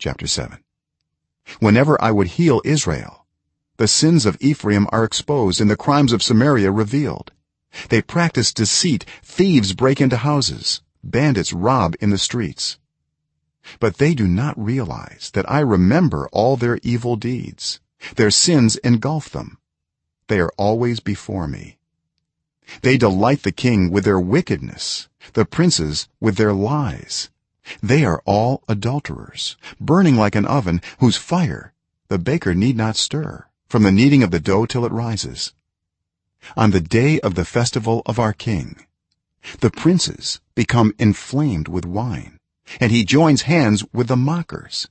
chapter 7 whenever i would heal israel the sins of ephraim are exposed and the crimes of samaria revealed. They practice deceit. Thieves break into houses. Bandits rob in the streets. But they do not realize that i remember all their evil deeds. Their sins engulf them. They are always before me. They delight the king with their wickedness the princes with their lies they are all adulterers burning like an oven whose fire the baker need not stir from the kneading of the dough till it rises. On the day of the festival of our king the princes become inflamed with wine and he joins hands with the mockers.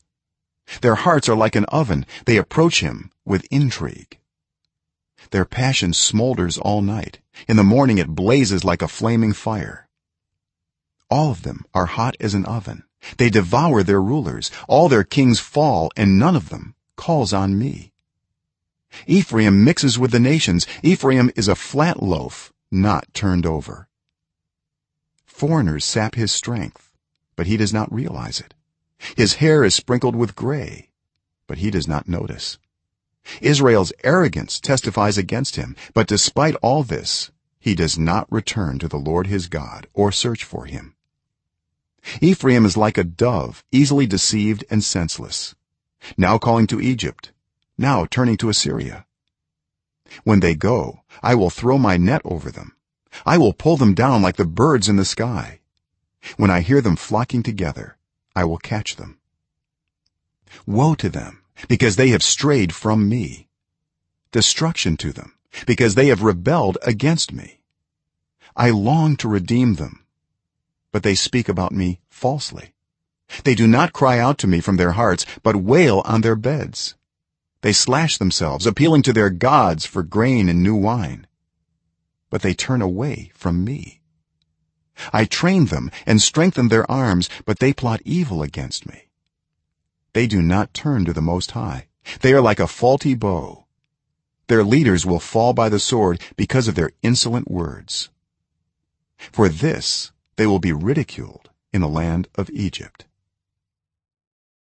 Their hearts are like an oven. They approach him with intrigue. Their passion smolders all night. In the morning it blazes like a flaming fire all of them are hot as an oven. They devour their rulers. All their kings fall and none of them calls on me. Ephraim mixes with the nations. Ephraim is a flat loaf not turned over. Foreigners sap his strength but he does not realize it. His hair is sprinkled with gray but he does not notice. Israel's arrogance testifies against him but despite all this he does not return to the lord his god or search for him ephraim is like a dove easily deceived and senseless. Now calling to egypt now turning to assyria. When they go i will throw my net over them. I will pull them down like the birds in the sky. When i hear them flocking together i will catch them. Woe to them because they have strayed from me. Destruction to them because they have rebelled against me. I long to redeem them but they speak about me falsely. They do not cry out to me from their hearts but wail on their beds. They slash themselves appealing to their gods for grain and new wine. But they turn away from me. I train them and strengthen their arms but they plot evil against me. They do not turn to the most high. They are like a faulty bow. Their leaders will fall by the sword because of their insolent words. For this they will be ridiculed in the land of egypt